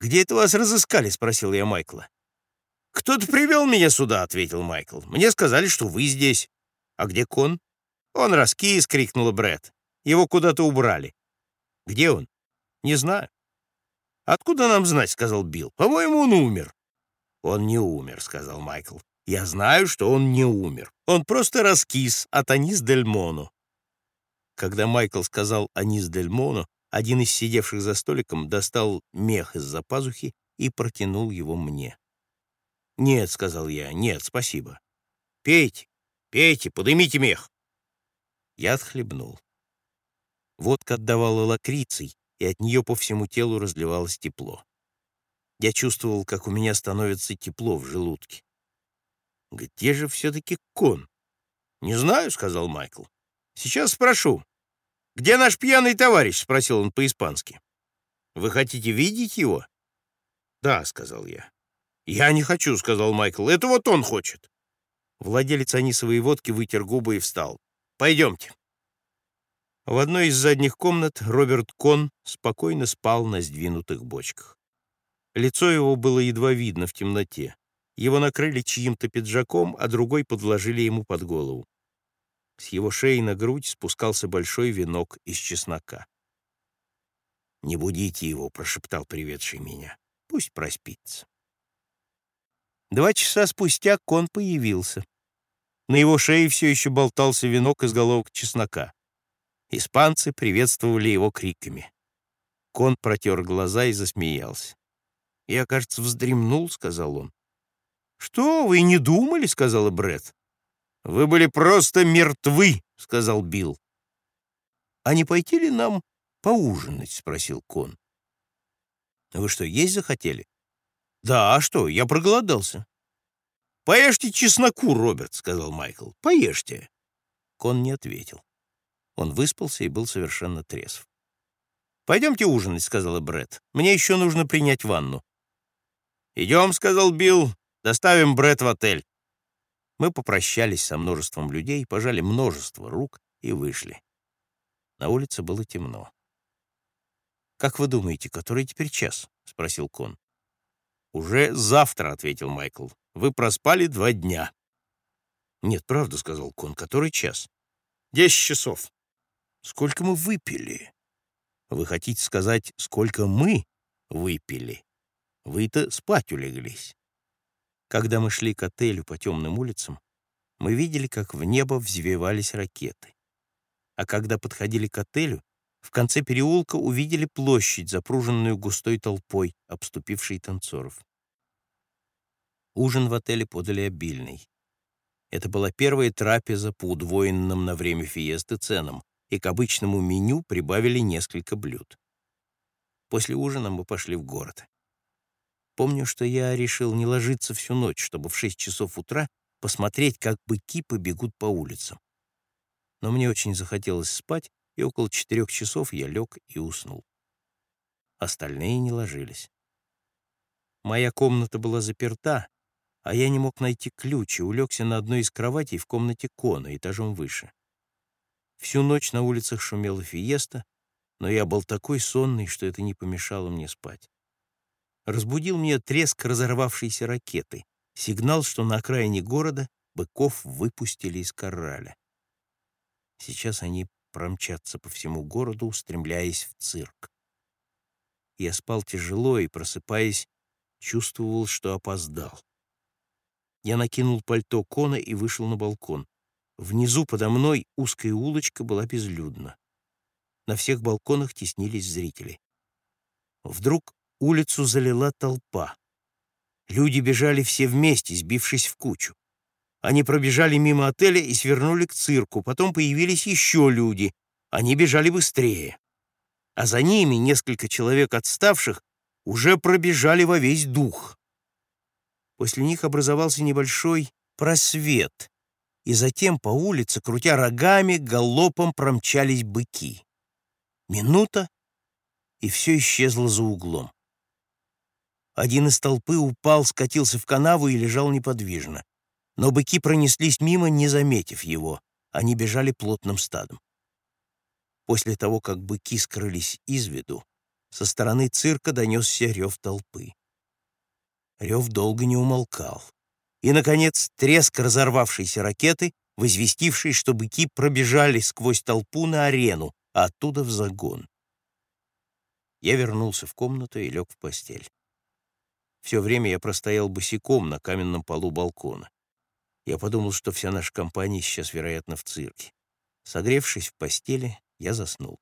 «Где это вас разыскали?» — спросил я Майкла. «Кто-то привел меня сюда», — ответил Майкл. «Мне сказали, что вы здесь». «А где Кон?» «Он раскис», — крикнула Бред. «Его куда-то убрали». «Где он?» «Не знаю». «Откуда нам знать?» — сказал Билл. «По-моему, он умер». «Он не умер», — сказал Майкл. «Я знаю, что он не умер. Он просто раскис от Анис Дель Моно». Когда Майкл сказал «Анис Дель Моно», один из сидевших за столиком достал мех из-за пазухи и протянул его мне. «Нет», — сказал я, — «нет, спасибо». «Пейте, пейте, подымите мех». Я отхлебнул. Водка отдавала лакрицей, и от нее по всему телу разливалось тепло. Я чувствовал, как у меня становится тепло в желудке. Где же все-таки кон? «Не знаю», — сказал Майкл. «Сейчас спрошу». «Где наш пьяный товарищ?» — спросил он по-испански. «Вы хотите видеть его?» «Да», — сказал я. «Я не хочу», — сказал Майкл. «Это вот он хочет». Владелец анисовой водки вытер губы и встал. «Пойдемте». В одной из задних комнат Роберт Кон спокойно спал на сдвинутых бочках. Лицо его было едва видно в темноте. Его накрыли чьим-то пиджаком, а другой подложили ему под голову. С его шеи на грудь спускался большой венок из чеснока. «Не будите его», — прошептал приведший меня. «Пусть проспится». Два часа спустя кон появился. На его шее все еще болтался венок из головок чеснока. Испанцы приветствовали его криками. Кон протер глаза и засмеялся. «Я, кажется, вздремнул», — сказал он. «Что, вы не думали?» — сказала Бред. «Вы были просто мертвы», — сказал Билл. «А не пойти ли нам поужинать?» — спросил Кон. «Вы что, есть захотели?» «Да, а что, я проголодался». «Поешьте чесноку, Роберт», — сказал Майкл. «Поешьте». Кон не ответил. Он выспался и был совершенно трезв. «Пойдемте ужинать», — сказала Бред. «Мне еще нужно принять ванну». «Идем», — сказал Билл. «Доставим Бред в отель». Мы попрощались со множеством людей, пожали множество рук и вышли. На улице было темно. «Как вы думаете, который теперь час?» — спросил Кон. «Уже завтра», — ответил Майкл. «Вы проспали два дня». «Нет, правда», — сказал Кон. «Который час?» «Десять часов». Сколько мы выпили? Вы хотите сказать, сколько мы выпили? Вы-то спать улеглись. Когда мы шли к отелю по темным улицам, мы видели, как в небо взвивались ракеты. А когда подходили к отелю, в конце переулка увидели площадь, запруженную густой толпой, обступившей танцоров. Ужин в отеле подали обильный. Это была первая трапеза по удвоенным на время фиесты ценам, и к обычному меню прибавили несколько блюд. После ужина мы пошли в город. Помню, что я решил не ложиться всю ночь, чтобы в шесть часов утра посмотреть, как быки побегут по улицам. Но мне очень захотелось спать, и около четырех часов я лег и уснул. Остальные не ложились. Моя комната была заперта, а я не мог найти ключ и улегся на одной из кроватей в комнате Кона, этажом выше. Всю ночь на улицах шумела фиеста, но я был такой сонный, что это не помешало мне спать. Разбудил меня треск разорвавшейся ракеты, сигнал, что на окраине города быков выпустили из кораля. Сейчас они промчатся по всему городу, устремляясь в цирк. Я спал тяжело и, просыпаясь, чувствовал, что опоздал. Я накинул пальто Кона и вышел на балкон. Внизу подо мной узкая улочка была безлюдна. На всех балконах теснились зрители. Вдруг улицу залила толпа. Люди бежали все вместе, сбившись в кучу. Они пробежали мимо отеля и свернули к цирку. Потом появились еще люди. Они бежали быстрее. А за ними несколько человек отставших уже пробежали во весь дух. После них образовался небольшой просвет, и затем по улице, крутя рогами, галопом промчались быки. Минута, и все исчезло за углом. Один из толпы упал, скатился в канаву и лежал неподвижно. Но быки пронеслись мимо, не заметив его. Они бежали плотным стадом. После того, как быки скрылись из виду, Со стороны цирка донесся рев толпы. Рев долго не умолкал. И, наконец, треск разорвавшейся ракеты, возвестивший, что быки пробежали сквозь толпу на арену, а оттуда в загон. Я вернулся в комнату и лег в постель. Все время я простоял босиком на каменном полу балкона. Я подумал, что вся наша компания сейчас, вероятно, в цирке. Согревшись в постели, я заснул.